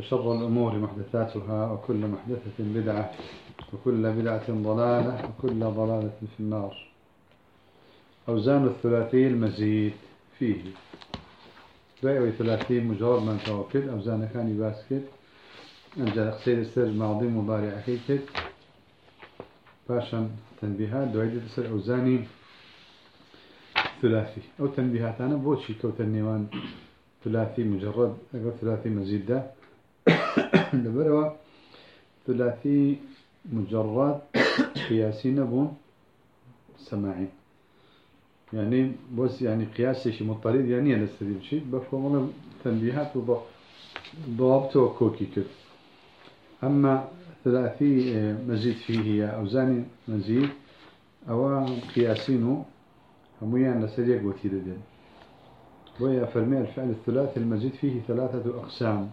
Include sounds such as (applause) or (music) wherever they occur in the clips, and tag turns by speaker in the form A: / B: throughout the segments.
A: وشر الأمور محدثاتها وكل محدثة بدعة وكل بدعة ضلالة وكل ضلالة في النار. أوزان الثلاثي المزيد فيه. بايوي ثلاثي مجرد من توكل أوزان كان يباسكت أنجا قصير السر ماضي مضارع كيكت باشا تنبيهات دويدة السر أوزاني ثلاثي. أو تنبيهات أنا بوشي كوت النيوان ثلاثي مجرد أقول ثلاثي مزيد ده. (coughs) لبروا ثلاثي مجرد قياسي نبون سماعي. يعني بس يعني قياس شيء مضطرد يعني أنا استديم شيء بفهم تنبيهات وضابط وكوكي كده. أما ثلاثي مزيد فيه أوزان مزيد أو قياسينه هميان لسريق وتيردين ويا فرمي الفعل الثلاثي المزيد فيه ثلاثة أقسام.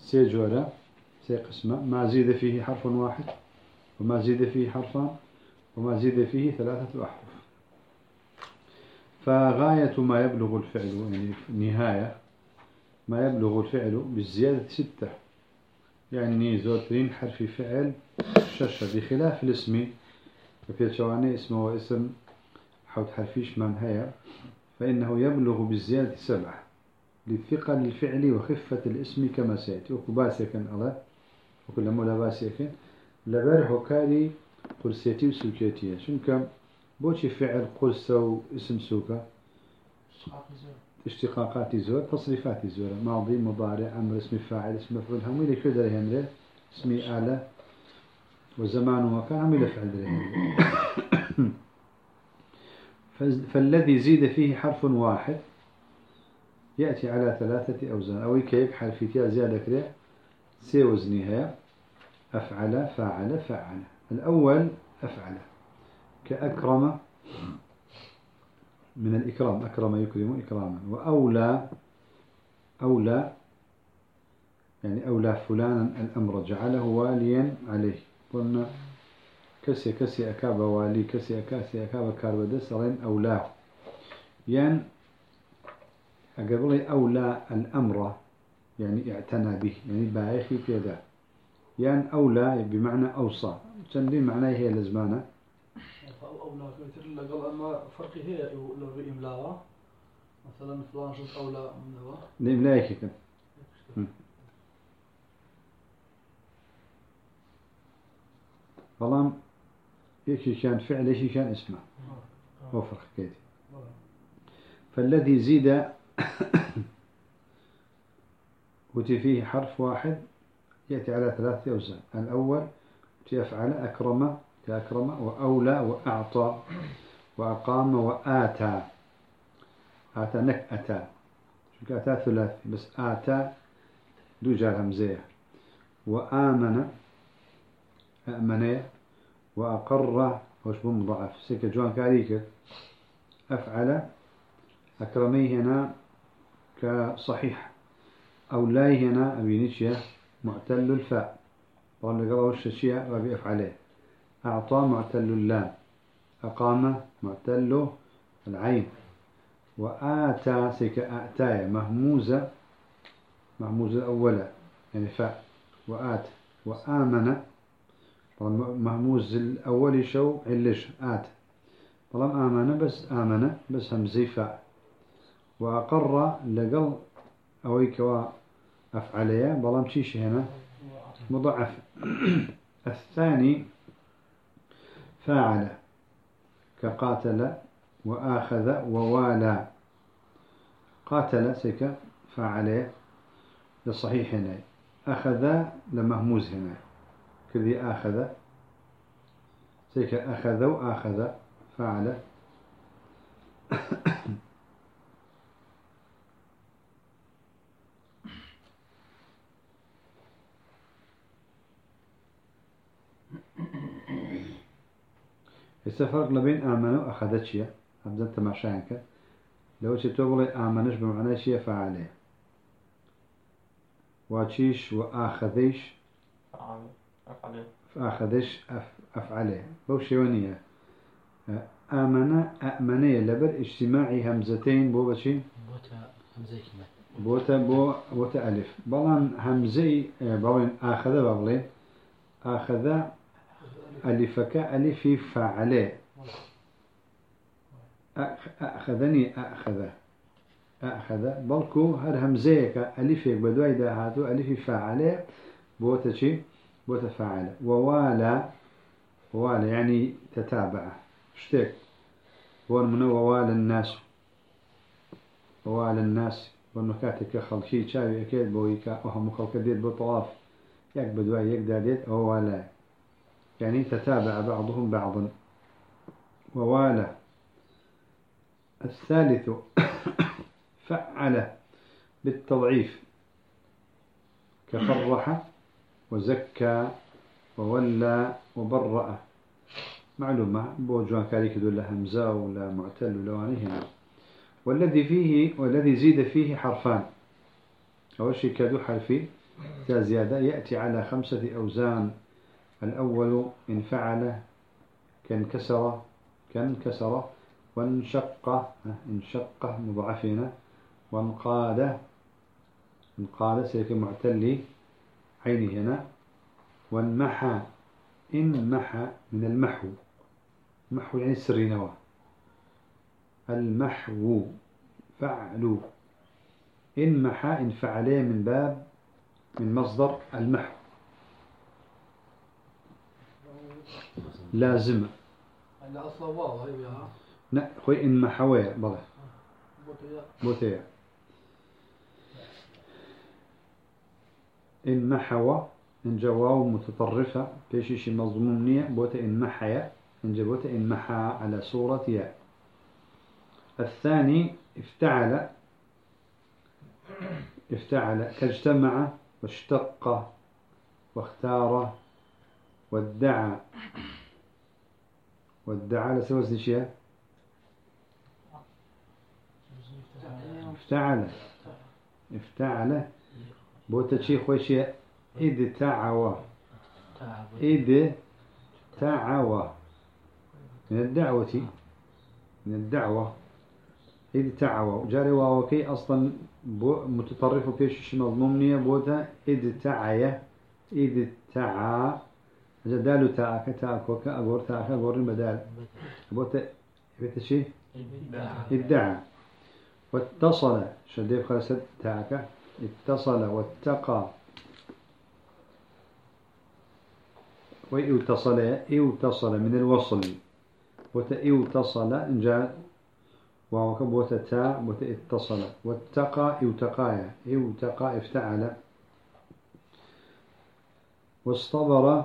A: سيجورا سي قسمة. ما زيد فيه حرف واحد وما زيد فيه حرفان وما زيد فيه ثلاثة أحرف. فغاية ما يبلغ الفعل يعني نهاية ما يبلغ الفعل بالزيادة ستة. يعني زوترين حرف فعل ششة بخلاف الاسم. وفي شواني اسمه واسم حوت حرفيش من هيا فإنه يبلغ بالزيادة سبعة. لثقل الفعل وخفة الاسم كما سيأتي. وكباسيكا الله وكل مولا باسيكا لبره كاري قرسيتي وسوكيتي. شنك بوشي فعل قرصة واسم سوكا؟ اشتقاقات زور. تصريفات زور ماضي مضارع أمر اسم فاعل اسم مفعول هم اللي كده يهمل اسمي آلة. وزمان ومكان هم اللي فعل فالذي زيد فيه حرف واحد. يأتي على ثلاثة أوزان. أو كيك حرفيتها زيادة كده. سي وزنها. أفعل فاعل فاعل الأول أفعل. كأكرم. من الإكرام. أكرم يكرم إكراما. وأولى أولى. يعني أولى فلانا الأمر. جعله واليا عليه. قلنا كسي كسي أكاب والي كسي كسي أكاب كاربدس رين أولاه يعني أقبل أولى الأمر يعني اعتنى به يعني بايخي في ذا يعني أولى بمعنى أوصى. تندي معناه هي لزمانة؟
B: أولى كتير لقل أما فرقي هي لو بإملاء مثلا فلان شخص أولى من هو
A: لإملاء كده فلان إيش كان فعل إيش كان اسمه؟ هو فرق كده فالذي زيد (coughs) وتي فيه حرف واحد يأتي على ثلاثة أوزان الأول يفعل أكرم كأكرم وأولى وأعطى وأقام وآتى. آتى نك أتى. شو أتى ثلاثي بس آتى دو جار همزية. وآمن أأمن وأقر. وش بمضاعف سيك جوان كاريك أفعل أكرمي هنا كصحيح. أو لا هنا أبينيشيا معتل الفاء. طبعا لقرأوا الشيء ربي أفعله أعطى معتل اللام. أقام معتل العين. وآتى سيك آتايا. مهموزة. مهموزة أولى. يعني فاء. وآت. وآمن. مهموز الأول شو علش. آت. طبعا آمن بس آمن. بس همزي فاء. وأقر لقل أويك أفعليا بلام شيش هنا؟ مضاعف. (clears throat) الثاني فاعل كقاتل وآخذ ووالى. قاتل سيك فاعل للصحيح هنا. أخذ لمهموز هنا. كذي آخذ. سيك أخذ وآخذ فاعل. (clears throat) ئێستا فەرق لە بین ئامانە و ئەخەدە چییە ئەبزە تەماشایان کرد لەوە چێت تۆ بڵێ ئامانش بمعنای چییە فعالەیە واچیش و ئاخەدەیش
C: فعال أفعل
A: ئاخەدەش ئەفعالێ بەو شێوە نییە ئامانە ئەمەنەیە لەبەر ئیجتیماعی هەمزەتەین بۆ بەچی
D: بۆتە هەمزەیەکی
A: فعلێ ئەخەدەنی ئەخەدە ئەخەدە بەڵکو هەر هەمزەیەکە ئەلیفێک بە دوای داهاتوو ئەلیفی فعلێ بۆتە چی بۆتە فعلە ووالە ووالە يعني تتابع. شتێک بۆ منە ووالە الناس. ووالە الناس. بۆ نکاتێک کە خەڵکی چاوی ئەکێت بۆی کە ئەو هەموو خەڵکە دێت بۆ تەواف يعني تتابع بعضهم بعضا. ووالى الثالث. (coughs) فعل بالتضعيف. كفرح وزكى وولى وبرأ. معلومة. بوجوان كاريك ولا همزة ولا معتل ولا هنا والذي فيه والذي زيد فيه حرفان. أول شيء كادو حرفي. زيادة. يأتي على خمسة أوزان. الأول إن فعل كانكسر كانكسر وانشق انشق مضاعفين وانقاد انقاد سيك معتلي عيني هنا وانمحى انمحى من المحو محو يعني السرينوى المحو فعلوا انمحى إن فعليه من باب من مصدر المحو. لازمة
B: يعني أصلا
A: لا خوي إن محوية بله
B: بوتيا
A: إن محوى إن جواو متطرفة بيشيش مضموم نية. بوتا إن محيا إن جبوتا إن محا على صورة ياء. الثاني افتعل. افتعل. كاجتمع واشتق واختار. وادعى وادعى لسوى شيء؟ افتعل. افتعل. بوتا شي خوشي إذ تعوى إذ تعوى من الدعوة. من الدعوة. إذ تعوى جاري واوكي أصلا متطرف فيش مضمومنية بوتا إذ تعية إذ تعى جدال تاعك تاعك وكا أقول تاعك أقول بدال بوتا بوتا شي ادعى واتصل. شديد خلصت تاعك اتصل. واتقى وإوتصل إوتصل من الوصل. وتإوتصل إن جاء وكب وتتاء وتإتصل واتقى إوتقايا إوتقى افتعل. واصطبر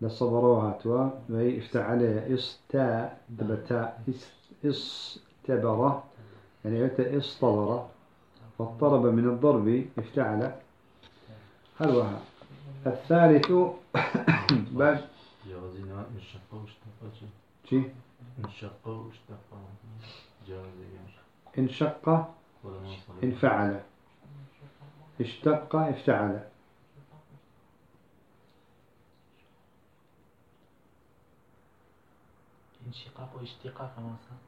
A: لصبروها توا. وهي افتعل استا دبتا استبر يعني اصطبر واضطرب من الضرب افتعل هل وها الثالث (coughs) بعد
C: جوازنا انشق واشتق
A: شي؟
C: انشق واشتق جواز
A: انشق انفعل. اشتق افتعل.
D: انشقاق واشتقاق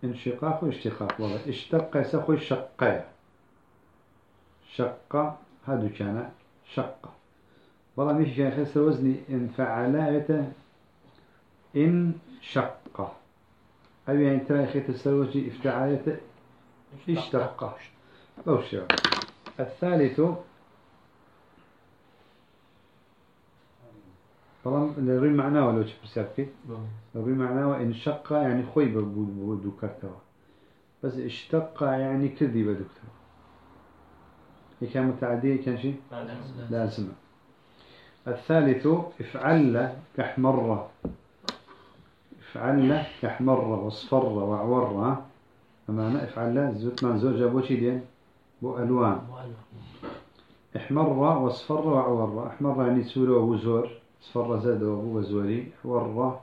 A: انشقاق واشتقاق. والله اشتق يسخو شقة. شقة هادو كان شقة. والله مش كان خسر وزني. إن فعلايته إن شقة. أو يعني ترى خيت السروجي افتعايته اشتق أو شيء الثالث والله الري معناه ولا وش بسافي الري معناه إن شق يعني خوي بودو كرتوا بس اشتق يعني كذي بدكتور هي كان متعدية كان شيء؟ لازمة الثالث افعل كحمر افعل كحمر واصفر واعور. أما افعل زوت مع زوجة بو شي دين؟ بو ألوان. احمر واصفر واعور. احمر يعني سورة وزور اصفر زاد وهو زوري احور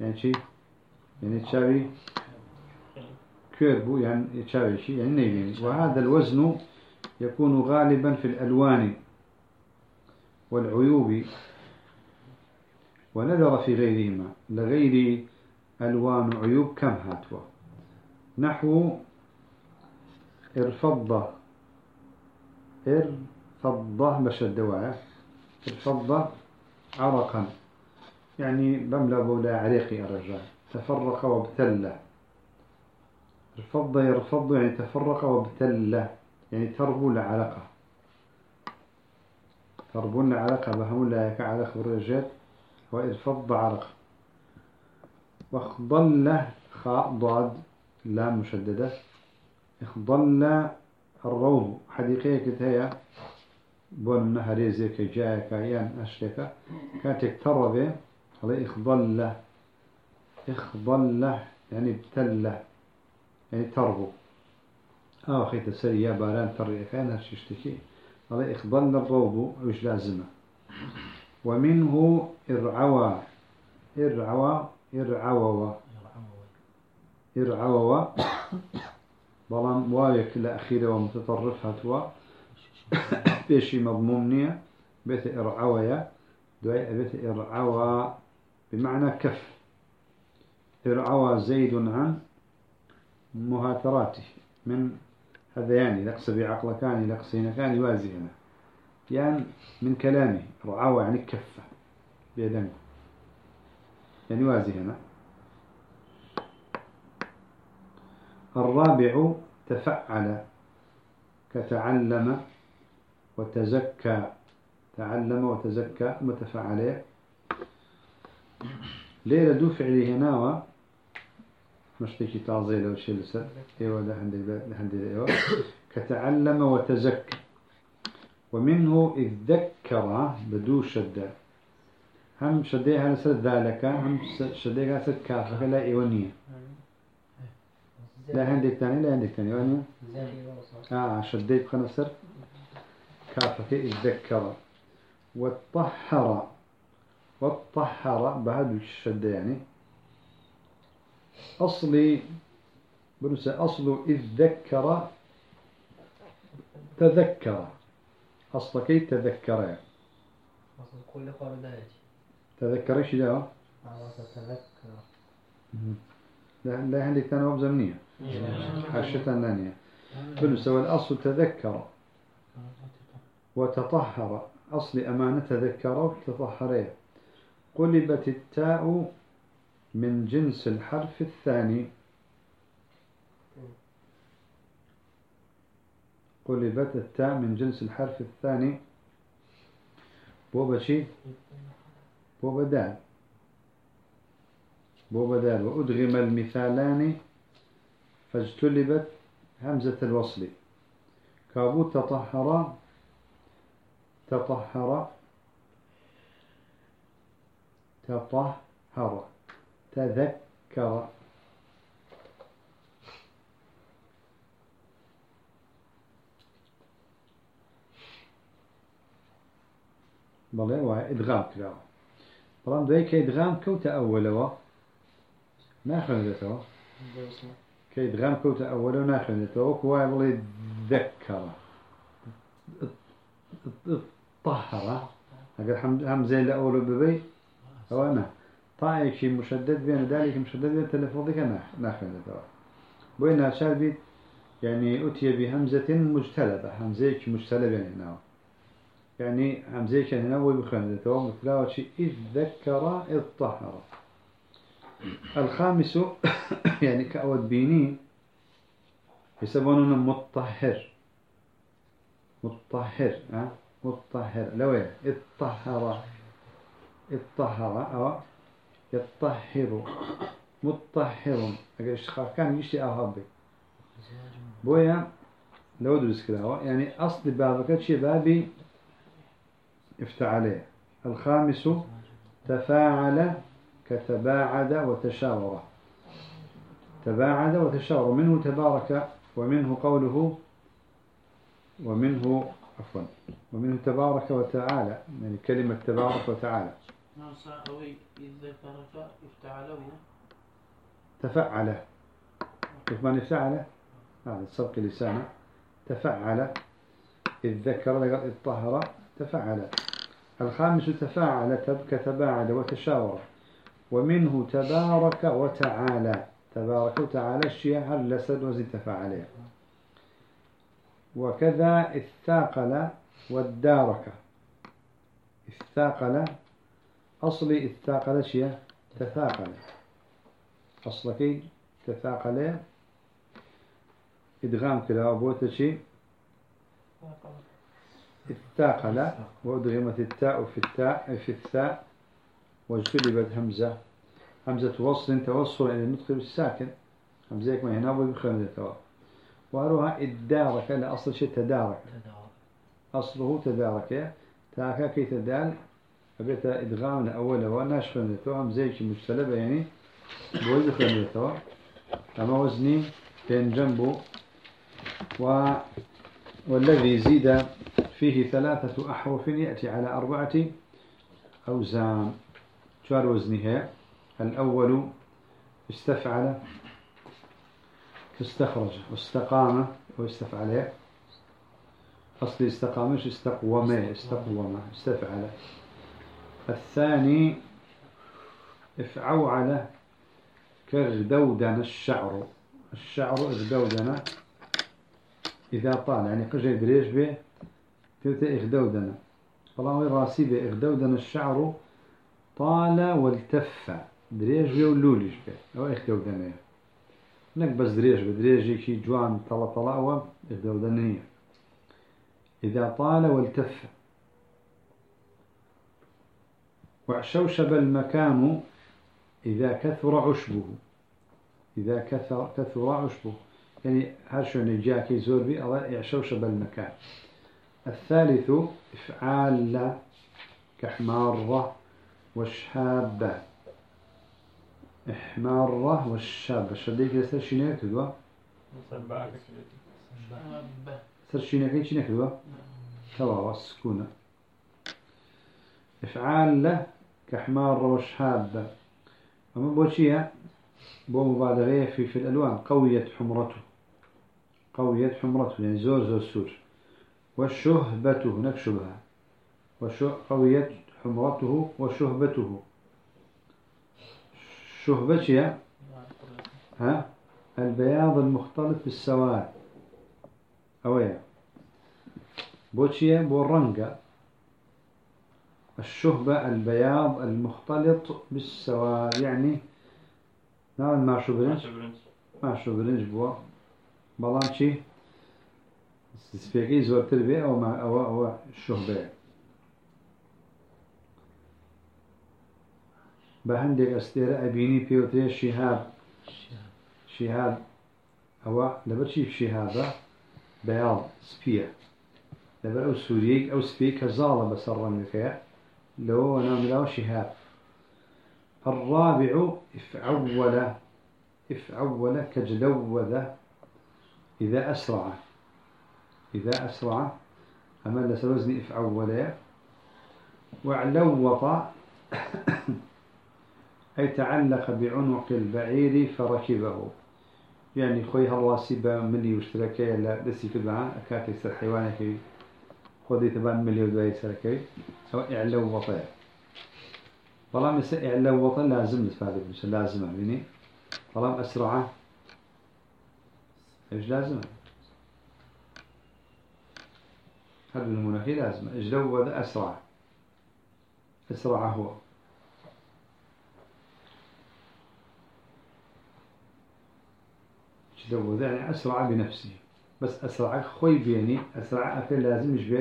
A: يعني شي؟ يعني تشابي كيربو يعني تشابي شيء يعني نيبين وهذا الوزن يكون غالبا في الألوان والعيوب ونذر في غيرهما. لغير ألوان عيوب كم هاتوا؟ نحو ارفض ارفض بشد وعي ارفض عرقا. يعني بملأ بولا عريقي الرجال تفرق وابتل. ارفض يرفض يعني تفرق وابتل. يعني تربو لعلقة تربو لعلقة بهم لا يكعلق بالرجال وارفض عرق. واخضل خاء ضاد لا مشددة. اخضل الروض. حديقية كتايا بون نهر زيك جايك يان أشتك. كانت اقترب على اخضل اخضل يعني ابتل. يعني تربو. آه أخي تسري يا باران تري. كان هالشتكي على اخضل الروض وش لازمه ومنه إرعوى إرعوى إرعوى إرعوى بلان وايك الأخيرة ومتطرف هتوا بيشي مضمومنية بيت إرعوى دعي بيت إرعوى بمعنى كف. إرعوى زيد عن مهاتراته من هذا يعني لقص بعقلكان لقصينكان وازينا يعني من كلامه رعاوة يعني كفة بيدن يعني وازي هنا. الرابع تفعل كتعلم. وتزكى تعلم وتزكى متفعلين ليلة دو فعلي هنا مشتكي تعظيل أو شيء لسه. إيوه ده عندي إيوه. كتعلم وتزكى. ومنه إذ ذكر بدو شدة هم شديها لسد ذلك هم شديها لسد كافة لا إيوانية لا عندك تاني لا عندك تاني إيوانية آه شديت خنصر كافة إذ ذكر والطهر والطهر بهذا الشدة يعني. أصلي بنسى أصل إذ ذكر تذكر أصلكي تذكر.
D: أصل كل
A: تذكر إيش ده
D: تذكر.
A: لا لا عندك ثاني زمنية. حاشة ثانية. بنسى والأصل تذكر. وتطهر. أصل أمانة تذكر وتطهر قلبت التاء من جنس الحرف الثاني. قلبت التاء من جنس الحرف الثاني. بوبا شي؟ بوبا دال. وأدغم المثالان فاجتلبت همزة الوصل. كابو تطهر تطهر. تطهر. تذكر. بلى وإدغام كلا بلان دوي كإدغام كوتا أولوا ناخذته كإدغام كوتا أولوا ناخذته وكوا بلي ذكر طهر. أقول همزة الأول ببي. أو أنا. طائك شيء مشدد بين ذلك مشدد بين تلفظك ناخذته بوين شابي يعني أتي بهمزة مجتلبة. همزة مجتلبة هنا. يعني همزة كان هنا وبخندته مثلا شيء إذ ذكر إذ طهر. الخامس (coughs) يعني كأود بيني يسمونه مطهر. مطهر ها؟ مطهر لو إذ طهر إذ طهر أو يطهر. مطهر. أجل كان يشتي أهابي بويا. لو درس كده. يعني أصل بابك شيء بابي افتعله. الخامس تفاعل كتباعد وتشاور. تباعد وتشاور. منه تبارك ومنه قوله ومنه عفوا. ومنه تبارك وتعالى يعني كلمة تبارك وتعالى.
E: نعم صحوي إذا ذكرك افتعله.
A: تفعل كيف ما هذا السبق لسانه. تفعل إذ ذكر لقد إذ طهر تفعل الخامس تفاعل تبك تباعد وتشاور. ومنه تبارك وتعالى. تبارك وتعالى الشيء هل لسد وزن تفاعل وكذا الثاقل والدارك. الثاقل أصلي الثاقل شيء؟ تثاقل. أصلك تثاقل. إدغام كلا أبوت شيء؟ الثاقل وأدغمت التاء في التاء في الثاء. واجتلبت همزة. همزة وصل توصل إلى النطق بالساكن همزة ما هنا وبخمزة توا وأروها الدارك لا أصل شيء تدارك. أصله تدارك تاكا كي تدال أبيت إدغام الأول وناش خمزة همزة مجتلبة يعني بخمزة توا أما وزني بين جنبه و والذي زيد فيه ثلاثة أحرف يأتي على أربعة أوزان. شوار وزنها الأول استفعل استخرج واستقام واستفعل. أصلي استقامش استقوم. استقوم. استفعل. الثاني افعوعل كغدودن الشعر. الشعر اغدودن إذا طال يعني قجي دريش به تبتا اغدودن فالله راسي به اغدودن الشعر طال والتف. دريج به ولولش به أو اغدودن نك بس دريج به دريج كي جوان طلا طلا أو اغدودن إذا طال والتف وعشوشب المكان إذا كثر عشبه إذا كثر كثر عشبه يعني هرشو نجاكي زور بي الله يعشوشب المكان الثالث إفعال كحمارة وشهابة إحمارة والشابة الشديك يسر شنو كدوا سر شنو كين شنو كدوا توا السكونة إفعال كحمارة وشهابة أما بوشيها بو مبالغة في في الألوان. قوية حمرته. قوية حمرته. يعني زور زور سور. وشهبته. هناك شبهة. قوية حمرته. وشهبته. شهبة ها؟ البياض المختلط بالسواد أويا. بوشيا بورنجا الشهبة البياض المختلط بالسواد. يعني نعم ما شو برنج؟ ما شو برنج. بوا بلان شي سبيكي زور تربية أو ما أو أو الشهبة بهندك استير أبيني بيوتري شهاب شهاب أو لبرشي شهابة بياض سبية لبر أو سوريك أو سبيك كزالة بسر رمك لو نام له شهاب الرابع افعول افعول كجلوذ إذا أسرع. إذا أسرع. أما لسوزني افعول وعلوط. أي تعلق بعنق البعير فركبه. يعني خوي هالواسي ملي واشتركي لا دسي في البعاء أكاكي سر حيوانك خذي تبان ملي ودواي سركي أو إعلو وطيع والله مسا إعلو وطن لازم نتفادى بس لازم يعني والله أسرعه. إيش لازم؟ هذا المناخي لازم. إجلو أسرع؟ أسرع هو. جلو يعني أسرع بنفسه بس أسرع خوي بيني أسرع أكل لازم يشبه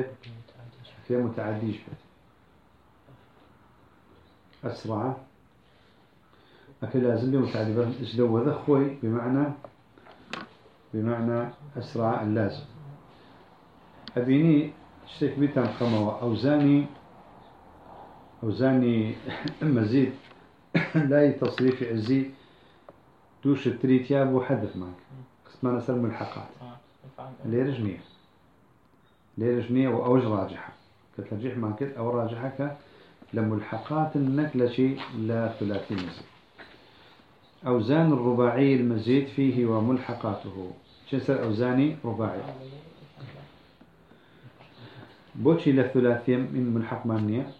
A: أكل متعدي يشبه أسرع أكل لازم بمتعدي بس ذا خوي بمعنى بمعنى أسرع اللازم. أبيني اشتك بيتم خموة أوزاني أوزاني (laughs) مزيد. لا تصريف عزي. دوش التريتياب وحدث معك. قسمان أسر ملحقات ليه رجنية ليه رجنية وأوج راجحة. كترجيح معك أو راجحة لملحقات النكلة شيء لا ثلاثي مزيد. أوزان الرباعي المزيد فيه وملحقاته. شسر أوزاني رباعي؟ بوشي للثلاثية من ملحق مانية.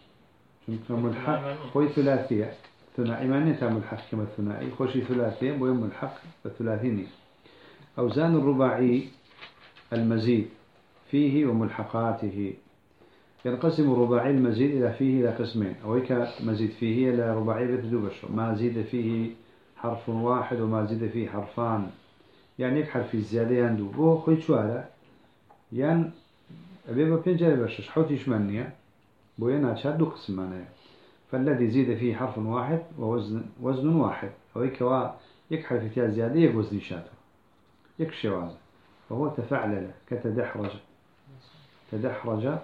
A: ملحق؟ خوي ثلاثية. ثنائي مانية تا ملحق كما الثنائي خوشي ثلاثية بوي ملحق بثلاثيني أوزان الرباعي المزيد فيه وملحقاته. ينقسم الرباعي المزيد إلى فيه إلى قسمين. أو هيك مزيد فيه إلى رباعي بتدو بشر ما زيد فيه حرف واحد وما زيد فيه حرفان. يعني يك حرف الزيادة يندو. بو خوي شوالا يعني أبي ببنجا بشش. حوتي شمانية بوينا شادو قسم معناه فالذي زيد فيه حرف واحد ووزن وزن واحد. أو هيك وا يك حرف فيها زيادة وزن شاته يك شواز وهو تفعلل. كتدحرج تدحرج.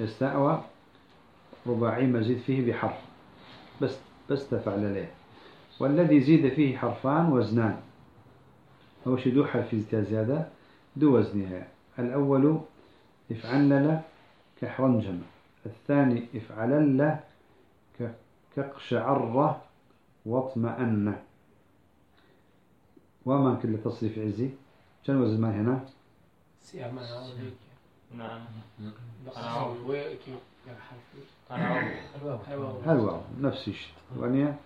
A: استأوى. رباعي مزيد فيه بحرف. بس بس تفعل له والذي زيد فيه حرفان وزنان. أو شدو حرف زيادة دو وزنها. الأول افعلل كحرنجم. الثاني افعلل كقشعر واطمأن. وما كل تصريف عزي؟ كان وزن ما هنا؟
D: سيعمل هيك
C: نعم.
A: هل نفس الشيء. وانيا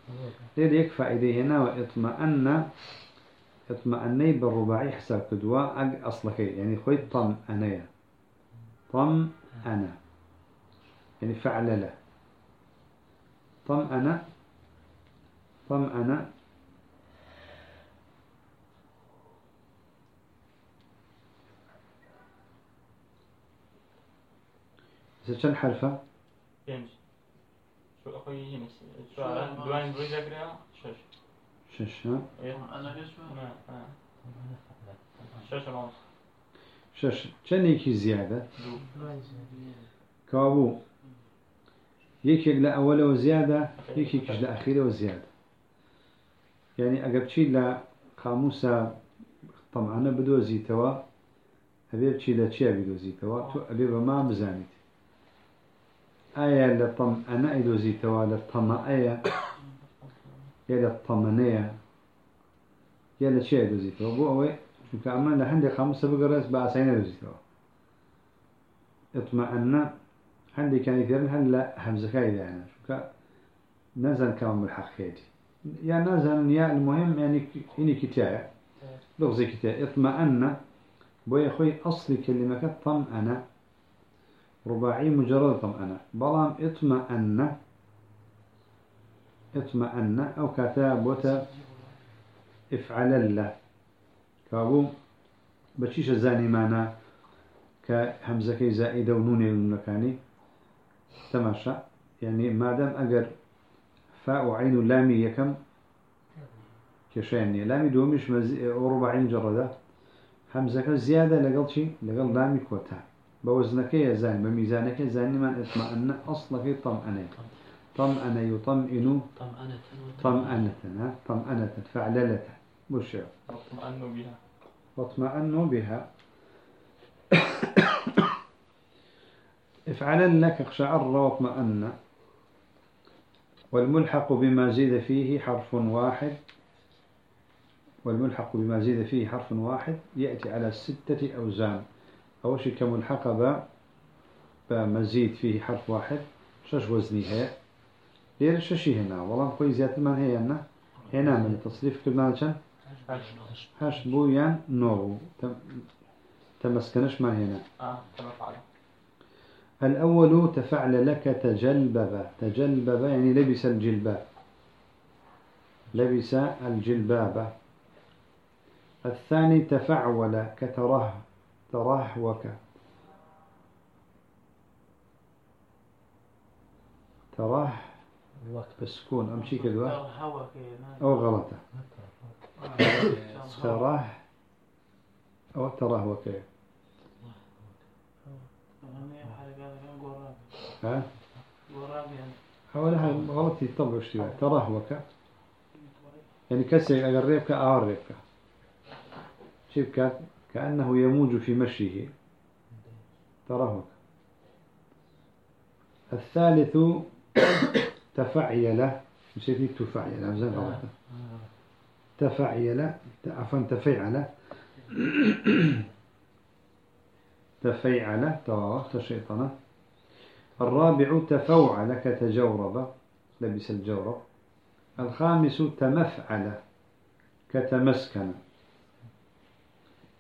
A: يكفى إليه هنا؟ واطمأن. اطمأني بالرباعي حساب كدوا أصلك. يعني خوي طم أنا طم أنا. يعني فعل له. طم أنا. طم أنا. إذا كان حرفة.
C: پێنج شو هینی شو دوای بۆی دەگرێ شش.
A: شش ها؟
B: أنا ليش ما
C: شش ماوس
A: شش چەندێکی زیادە؟ کابوو یەکێک لە ئەوەلەوە زیادە یەکێکیش لە ئەخیرەوە زیادە. یعنی ئەگەر بچی لە قاموسە تەمانە بدۆزیتەوە ئەبێ بچی لە چیا بدۆزیتەوە تو ئەبێ بەما بزانیت. ئایا لە تەم ئەنە ئەیدۆزیتەوە لە تەمەئەیە یا لە تەمەنەیە یا لە چیا دۆزیتەوە؟ بۆ ئەوەی لە هەندێک قاموسە بگەڕێت بە ئاسایی نەدۆزیتەوە اطمأن هندي كان يثيرن لا همزة كايدة يعني شو نزل كمان بالحقيقة يا نزل يا المهم يعني إني كتاية. لغز كتاية. اطمأن بوي أخوي أصل كلمة طمأن رباعي مجرد طمأن بلام اطمأن اطمأن أو كتابة افعل الله. كابو بتشيش الزاني معنا كهمزة كي زائدة ونوني المكاني تماشى يعني ما دام أجر فاء وعين لامي يكم كشاني لامي دومش مز... رباعي مجردة همزة زيادة لقل شيء لقل لامي كوتا بوزنك يا زاني بميزانك زاني من اطمأن أصلا في طمأنة طمأن يطمئن
D: طمأنة
A: طمأنة فعللة بشر
C: واطمأنوا بها
A: واطمأنوا بها. افعلن لك اقشعر واطمأن. والملحق بما زيد فيه حرف واحد. والملحق بما زيد فيه حرف واحد يأتي على ستة أوزان. أول شيء كملحق بمزيد فيه حرف واحد. شش هي. ليه ششي هنا. والله خوي زيادة من هي هنا هنا من تصريف كلمة كان هاش بويان نو تم تمسكنش ما هنا
C: آه فعل
A: الأول تفعل لك تجلبب تجلبب يعني لبس الجلباب. لبس الجلباب الثاني تفعول كتره ترهوك. تره بسكون. أمشي كذا. أو غلطة. تره أو ترهوك ها؟ حوالها غلطي طبع اشتباه ترهوك يعني كسر أقربك أعربك شبك كأنه يموج في مشيه. ترهوك الثالث تفعيل مشيتي تفعيل أبزان غلطة تفعيل عفوا تفعل تفيعل تواوخت الشيطان الرابع تفوعل كتجورب لبس الجورب. الخامس تمفعل كتمسكن.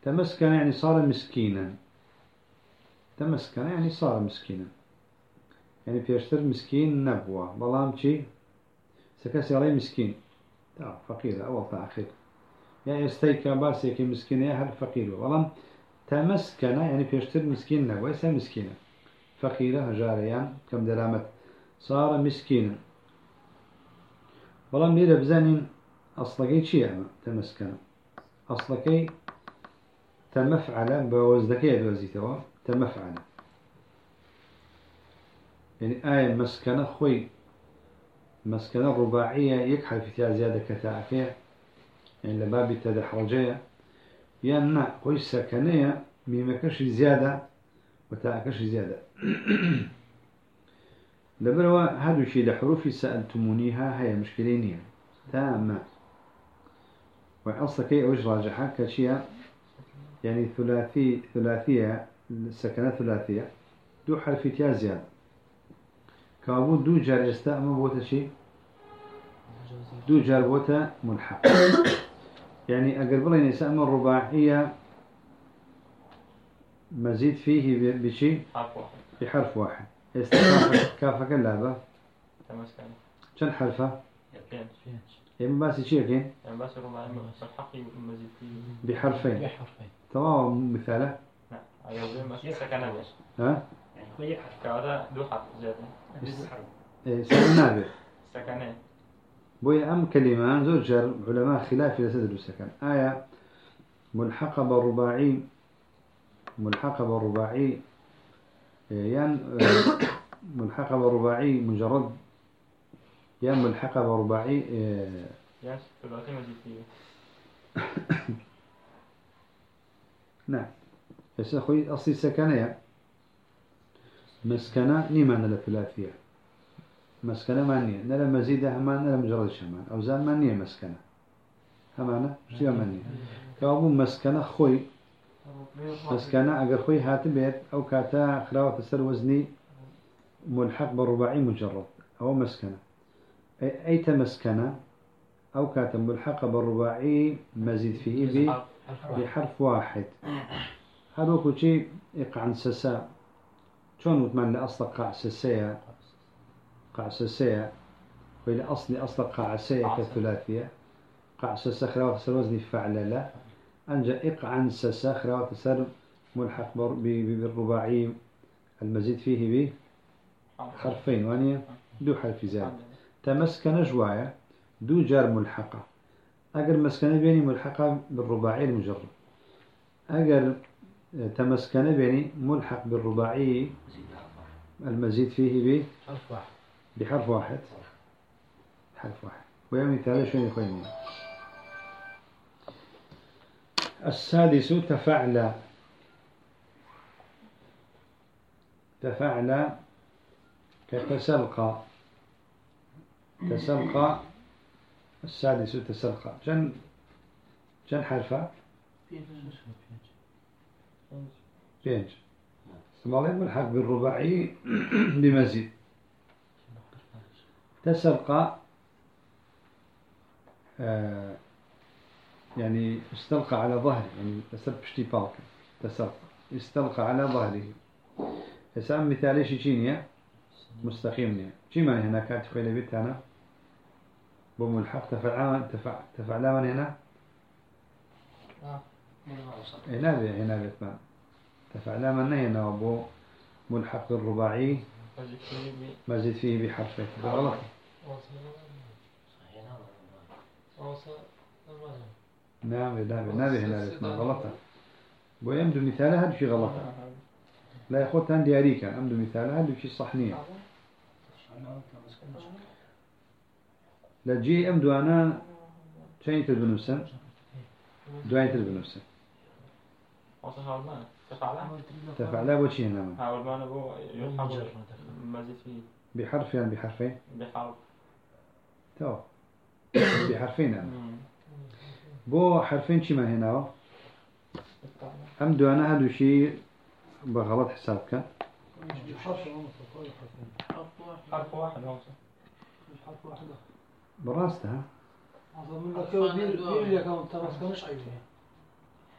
A: تمسكن يعني صار مسكينا. تمسكن يعني صار مسكينا. يعني بيشتر مسكين نبوة. بلام شي؟ سكسي عليه مسكين. تا فقير. أول فأخير يعني استيكا باسيك مسكين يا هل فقير بلام تمسكن يعني بيشتر مسكين نبوة يسا مسكينة؟ فقيرة جاريان كم درامت؟ صار مسكينا بلام ليرة بزانين أصلكي شي أما تمسكن أصلكي تمفعل بوزدكي دوزيتوا تمفعل يعني آية مسكنة خوي مسكنة رباعية يكحل في زيادة كتاعكية يعني لباب تدحرجية يعني خوي سكنية ميمكش زيادة وتاعكش زيادة. (clears throat) لبروا هذا الشيء لحروف سألتمونيها هي مشكلينية تامة وأصلا كي أوج راجحة كشيء يعني ثلاثي ثلاثية السكنة ثلاثية دو حرف تيا زيادة. كابو دو جار استأمر بوتا شيء دو جار بوتا ملحق. يعني أقرب لي استأمر رباعية مزيد فيه
C: واحد.
A: بحرف واحد. استكافك كافك اللعبة كم حرفة
C: يقين
A: إما بس شيء كين
C: يعني بس رباعي الحقي مزيد فيه
A: بحرفين
D: بحرفين
A: تمام مثاله
C: زي ما سكنة بس
A: ها؟
D: يعني هو يحرف
C: كهذا دو حرف
D: حرف
A: إيه سنة
C: سكنة
A: بوي أم كلمة زوجر علماء خلاف يسدد السكن. آية ملحقة بالرباعي ملحقة بالرباعي يعني (coughs) ملحقة بالرباعي مجرد يا ملحقة بالرباعي إيه،
C: يس ثلاثي فيه. (coughs)
A: نعم. بس أخوي أصلي سكنة مسكنة نيمان الثلاثية مسكنة مانية نلا مزيدة همان نلا مجرد شمان أوزان مانية مسكنة. همانا شتي مانية كابو مسكنة خوي. مسكنة أجر خوي هات بيت أو كاتا خلاوة السر وزني ملحق بالرباعي مجرد. أو مسكنة. أي أي تمسكنة أو كاتا ملحقة بالرباعي مزيد فيه بحرف واحد. هذا كل شيء يقع سسا شلون أصل قاع سسية قاع سسية وإلى أصل أصل قاع
C: قاع
A: كالثلاثية قاع سسا خلاوة سر وزني فعل لا أنجا إقعا سسا خلاوة سر ملحق بالرباعي. المزيد فيه بحرفين وانيا دو حرف زاد تمسكن جوايا دو جار ملحقة. أجر مسكنة بيني ملحقة بالرباعي المجرد أجر تمسكنة بيني ملحق بالرباعي المزيد فيه ب- بحرف واحد. حرف واحد. ويوم مثال شو يخويني السادس تفعل. تفعل كتسلقى. تسلقى. السادس تسلقى. جن جن حرفة؟ بينج مالي ملحق بالرباعي بمزيد تسلقى آه يعني استلقى على ظهره يعني تسلق بشتي بالك تسلقى استلقى على ظهره هسام مثالي شيشينيا مستقيم شي معنى هنا كانت خويلة بيت أنا بملحق تفعل تفع تفعل من هنا هنا بي هنا بيت ما من هنا وبو ملحق الرباعي
C: مزيد فيه ب-
A: مزيد فيه بحرفين غلط نعم نعم نعم هنا. ما غلطة. ويمدو مثال هذا شيء غلطة؟ لا ياخذ عن دياري كان أمدو مثال هذا شيء صحنية؟ لا جي أمدو أنا. شيء تلبنوسن دعاية تلبنوسن
C: وصل هالمان تفعله
A: تفعلا وشي هنا. من
C: هالمان أبو يلحق مزيد فيه.
A: بحرف يعني بحرفين؟
C: بحرف.
A: تو. (coughs) بحرفين يعني.
C: مم.
A: بو حرفين شي ما هنا أم دوانا هادو شي بغلط حسابك.
B: حرف واحد
C: حرف واحد.
A: براستها.
B: يا كم ترى مش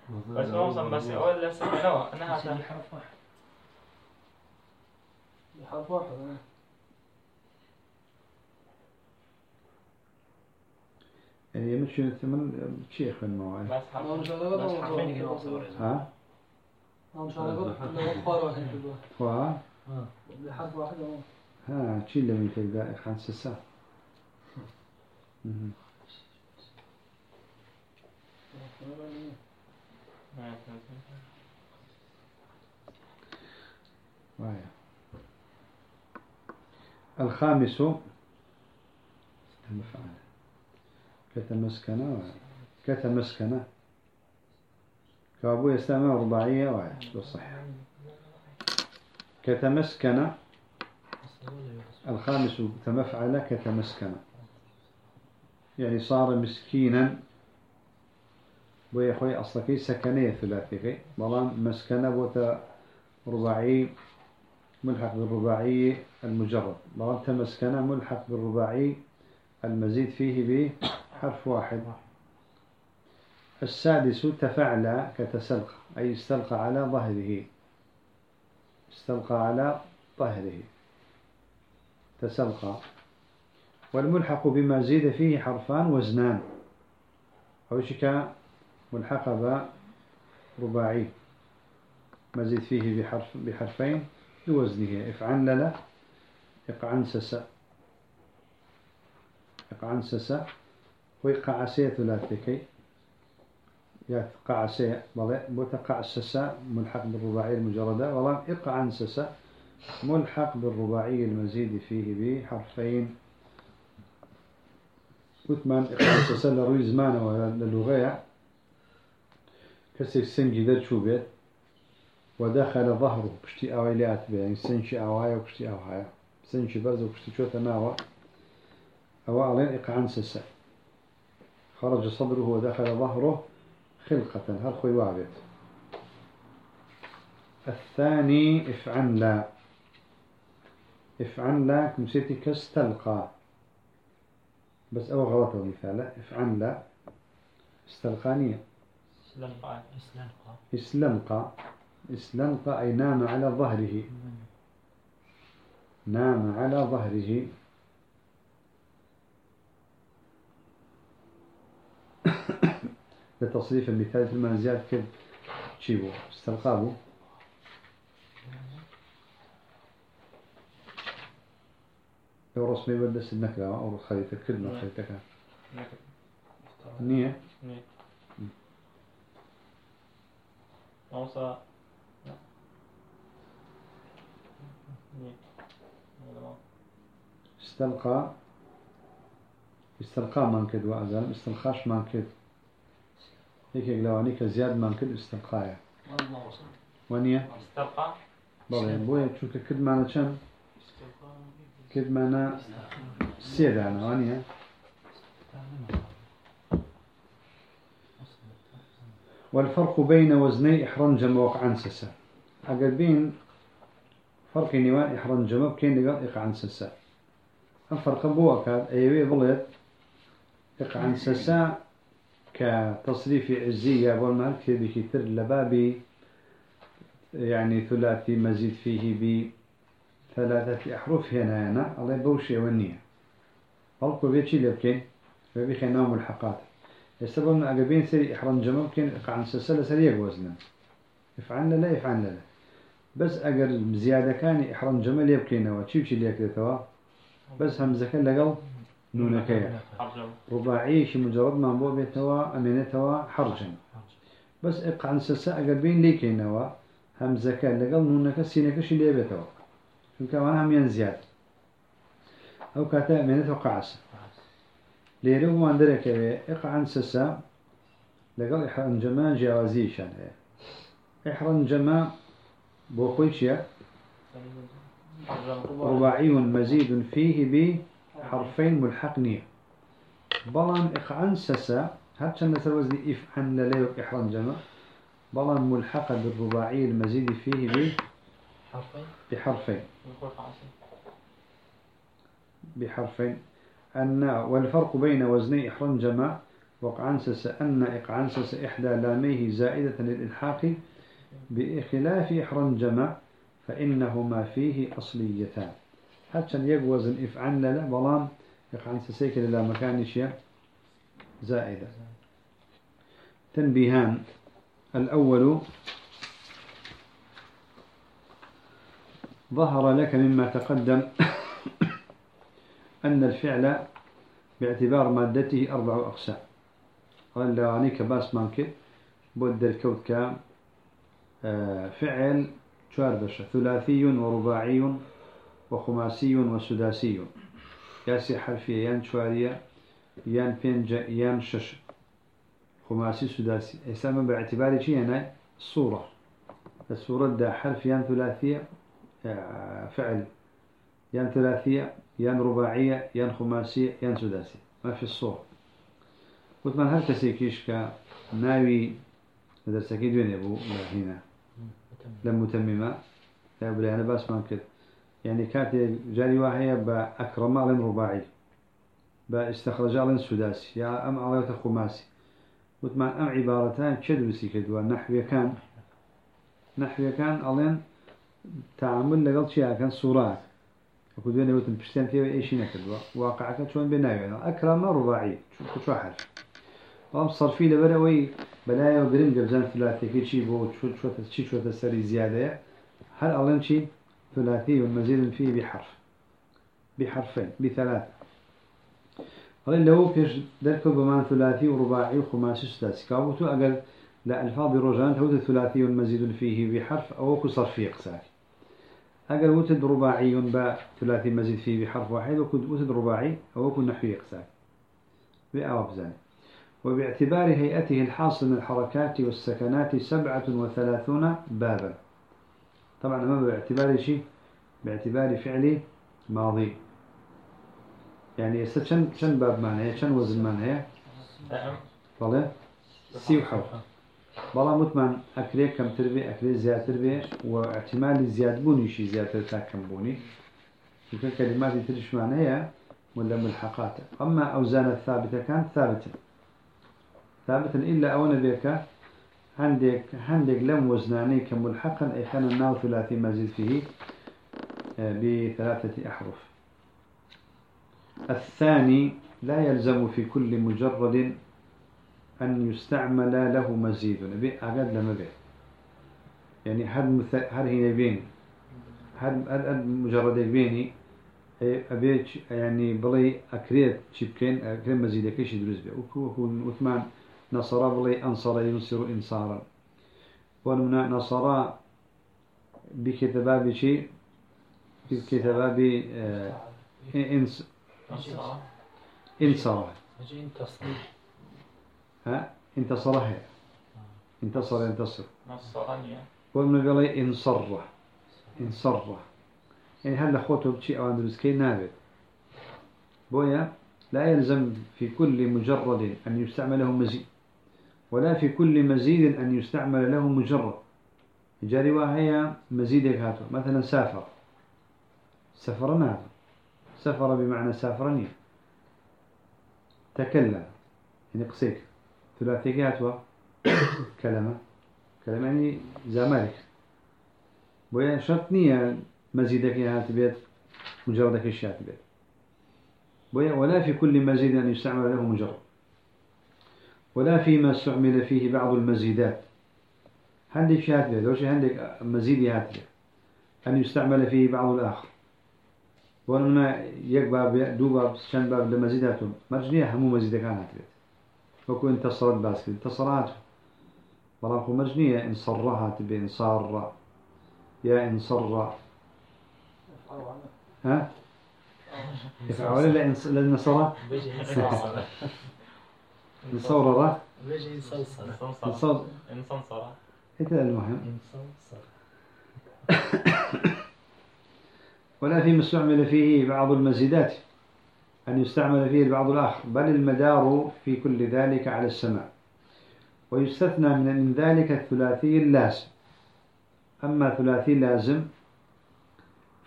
C: بس ما وصل بس أنا
D: عشان
C: هذا
D: حرف واحد.
B: حرف واحد أنا
A: يعني يمشي ثمن شيخ الموعد.
C: بس
D: حرفين.
A: ها؟
B: أخبار واحد كده.
A: وا
B: بحرف واحد أهو.
A: ها تشي اللي من تبدا خان سسا. مهم. الخامس. المفعل كتمسكن كتمسكن كابو يستمع رباعية واحد بالصح كتمسكن الخامس. تمفعل كتمسكن يعني صار مسكينا. خوي أصلكي سكنية ثلاثي بلان مسكنة بوتا رباعي ملحق بالرباعي المجرد. بلان تمسكنة ملحق بالرباعي المزيد فيه بحرف واحد. السادس تفعل كتسلق أي استلقى على ظهره. استلقى على ظهره. تسلقى والملحق بما زيد فيه حرفان وزنان. أو شكا ملحق برباعي مزيد فيه بحرف بحرفين. لوزنه افعنلل اقعنسس اقعنسس ويقعسي ثلاثكي يا قعسي بلى بوتقعسس ملحق بالرباعي المجردة ولا اقعنسس ملحق بالرباعي المزيد فيه بحرفين. وثمان اقعنسس لروي زمانه ولا للغاية. كسي سنجي در شو بيت ودخل ظهره بشتي أويلات بي يعني سنشي أوايا وبشتي أوايا سنشي برز وبشتي شو تناوى أو علين إقعنسس خرج صدره ودخل ظهره خلقة هل خوي وابت الثاني افعن لا. افعن لا كمسيتي كاستلقى بس أو غلط مثال افعن لا. استلقانية
C: سلام
A: استلقى استلقى أي نام على ظهره. نام على ظهره. (coughs) لتصريف المثال في المنزيات كد تشيبو استلقابو لو رسمي بدس النكرة أو خريطة كلمة خريطة نية.
C: ني موسى ني
A: استلقى استلقى من كد وأزال استلقاش من كد هيك لواني كزياد من كد استلقايا
B: الله وصل
A: ونية
C: استلقى
A: بله بويا چونك كد معنا چند كد معنا سيدة أنا. ونية والفرق بين وزني إحرنجم وقعنسسة أقل بين فرق نيوان إحرنجم بكين إقعنسسة الفرق بو أكاد أيوي بلد إقعنسسة كتصريف عزية والمال بكتر لبابي يعني ثلاثي مزيد فيه بثلاثة أحرف هنا هنا الله بوشي والنية فرق بيتشي لبكين فبيخي نوم الحقات. يستبون أقبين سري إحرام جمع ممكن عن سلسلة سريع وزنا يفعلنا لا يفعلنا لا. بس أقل زيادة كان إحرام جمع يبكينا وشي وشي ليك توا بس همزة كان لقل نونكيا رباعي شي مجرد ما بو بيتوا أمينتوا حرجا بس إق عن سلسلة أقربين ليكينا همزة كان لقل نونك سينك شي ليه بيتوا شو كمان هم ينزياد. أو كاتا أمينتوا قعسة ليرو ما عندك إقعن سسا. لقال إحران جما جوازي شان إحران جما بوخوي شيا رباعي مزيد فيه بحرفين ملحقنية. بلان إخعنسسا هاتشان نسر وزني إف عن لليو إحرام جمع بلان ملحقة بالرباعي المزيد فيه ب
E: حرفين.
A: بحرفين. بحرفين. أن والفرق بين وزني إحرام جمع وقعنسس أن إقعنسس إحدى لاميه زائدة للإلحاق بخلاف إحرام جمع فإنهما فيه أصليتان. حتى يجوز إف عن لا بلان إقعنسسيك لا مكان شيء زائدة. تنبيهان. الأول ظهر لك مما تقدم. الفعل باعتبار مادته أربع أقسام. قال لواني كباس مانكت بود الكود كام آه، فعل شوار بشا ثلاثي ورباعي وخماسي وسداسي. ياسي حرفية يان شوارية يان بينجا يان شش. خماسي سداسي. إسلام باعتبار شيء هنا؟ الصورة. الصورة دا حرف يان ثلاثية آه، فعل. يان ثلاثية يان رباعية يان خماسية يان سداسية ما في الصورة. قلت من هل تسيكيش كناوي درسكي دوين يبو هنا لم متممة. لا بلا أنا بس ما كده يعني كانت جاري واحية بأكرم على رباعي. باستخرج على سداسي. يا أم على خماسي. قلت من أم عبارتان كد بسي كدوا نحوية كان. نحوية كان ألين تعامل لقل شيء كان صورات وكل دوين يوتن بشتين فيه أي شيء نكدوا واقعك شون بناوي أكرم رباعي شو شو حرف طبعا صرفي لبروي بلايا وبرم جبزان ثلاثي كي شي بو شو شو شي شو تسري زيادة هل أظن شي ثلاثي ومزيد فيه بحرف بحرفين بثلاث قال له فيش ذلك بمان ثلاثي ورباعي وخماسي سداسي كاوتو أقل لا ألفاظ رجان توت ثلاثي مزيد فيه بحرف أو كصرفي قساري أقل وتد رباعي با ثلاثي مزيد فيه بحرف واحد وكد وتد رباعي أو كن نحوي قساري بأعرف ذلك وباعتبار هيئته الحاصل من الحركات والسكنات سبعة وثلاثون بابا. طبعا ما باعتبار شيء؟ باعتبار فعل ماضي. يعني شن باب معناه؟ شن وزن معناه؟ طلع. سي بلا مطمئن أكلي كم تربي أكلي زيادة تربي واحتمال زيادة بوني شي زيادة تا كم بوني يمكن كلمات ترش معناها ولا ملحقات. أما أوزان الثابتة كانت ثابتة ثابتا إلا أولا بك عندك عندك لم وزناني كملحقا أي كان الناو ثلاثي مزيد فيه آه، بثلاثة أحرف. الثاني لا يلزم في كل مجرد أن يستعمل له مزيد. أبي أقد لما به يعني هل مث... هل هي بين هل هل مجرد بيني؟ أبي يعني بلي أكريت شبكين أكريت مزيد كيش يدرس به وكو وثمان نصر بلي أنصر ينصر إنصارا. ونمنا نصر بكتباب شيء بكتباب آه، إنس
E: مجين تصنيف
A: ها؟ انتصر هي انتصر. ينتصر
C: نصرانية
A: ومن بلي انصر انصر يعني هل أخوته بشيء أو أندرس كي نابت. بويا لا يلزم في كل مجرد أن يستعمل له مزيد ولا في كل مزيد أن يستعمل له مجرد. جاري وهي مزيد هاتو مثلا سافر. سفرنا سفر بمعنى سافرني. تكلم. يعني قصيك. ثلاثي هاتوا كلمة كلمة يعني زمالك بويا شرط نية مزيدك هات بيت مجردك الشات بيت بويا ولا في كل مزيد أن يستعمل له مجرد. ولا فيما استعمل فيه بعض المزيدات. عندك شات بيت وش عندك مزيد هات بيت أن يستعمل فيه بعض الآخر. ولما يك باب دو باب شن باب لمزيداتهم مرجنية همو مزيدك هات بيت وكو انتصرت باسكت انتصرات بلان خو مرجنية انصرها تبي انصار يا انصر
B: افعلوا عنه
A: ها؟ يفعل لا إنص- لا النصر
E: بيجي انصنصر
A: نصور
E: بيجي انصنصر
C: انصنصر
A: نصر
C: انصنصر
A: هذا المهم ولا فيما استعمل فيه بعض المزيدات. أن يستعمل فيه البعض الآخر بل المدار في كل ذلك على السماع. ويستثنى من ذلك الثلاثي اللازم. أما ثلاثي لازم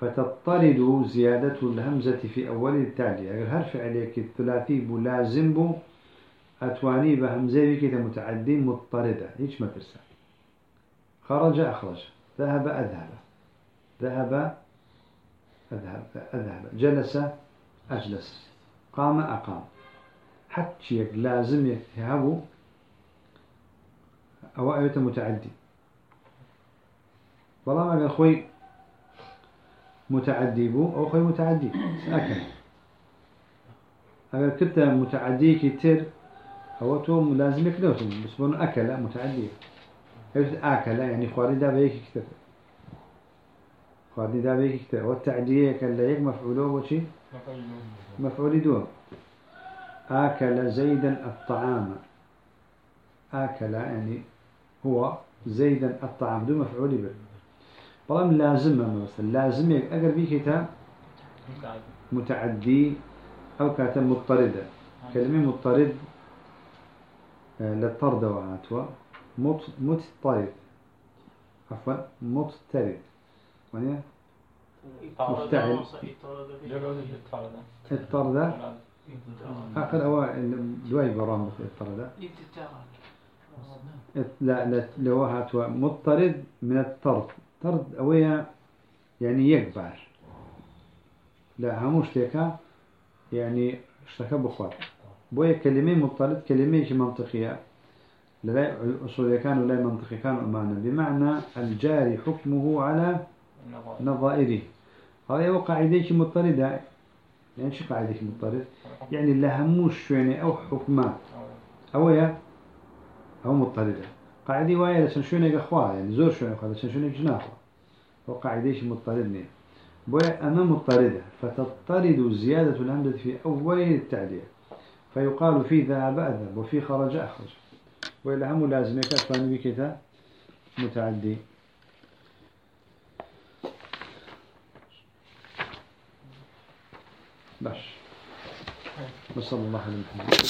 A: فتضطرد زيادة الهمزة في أول التالي. أجل هر فعليك الثلاثي بلازم بو؟ أتواني بهمزة بك متعدي مضطردة هيش ما ترسل. خرج أخرج. ذهب أذهب. ذهب أذهب أذهب. جلس أجلس. قام أقام. حتى لازم يهبو أو أيوة متعدي؟ والله ما قال خوي متعدي بو أو خوي متعدي. أكل أقل كنت متعدي كتير أو تو لازمك لوتم بس بون أكل متعدي. أكل يعني خواري دا بيك كتير. خواري دا بيك كتير. والتعدية كان لا يك مفعولة وشي؟ مفعول دوم آكل زيدا الطعام. آكل يعني هو زيدا الطعام دو مفعول به. طالما لازم مثلا. لازم أقر بيه كتاب متعدي أو كاتب مضطردة. كلمة مضطرد آه، للطرد وعاتوا. مضطرد. عفوا مضطرد. مفتعل الطرد آخر هو دواي برامج الطرد لا لا لو هاتوا مضطرد من الطرد. طرد أويا يعني يكبر لا هموش تيكا يعني اشتكى بخار بويا كلمة مضطرد كلمة شي منطقية. لا أصولية كان ولا منطقي كان أمانا. بمعنى الجاري حكمه على نظائره. هذا هو قاعدة مضطردة. يعني شو قاعدة مضطرد؟ يعني لهموش يعني أو حكمه أويا أو مضطردة. قاعدة وايا لسن شونك أخوة يعني زور شونك أخوة لسن شونك جناخوة هو قاعدة شي مضطردني بويا أما مضطردة فتضطرد زيادة الهمزة في أول التعدية فيقال في ذهب أذهب وفي خرج أخرج. وإلا هم لازم يكفان بكذا متعدي. باش. وصلى الله على محمد.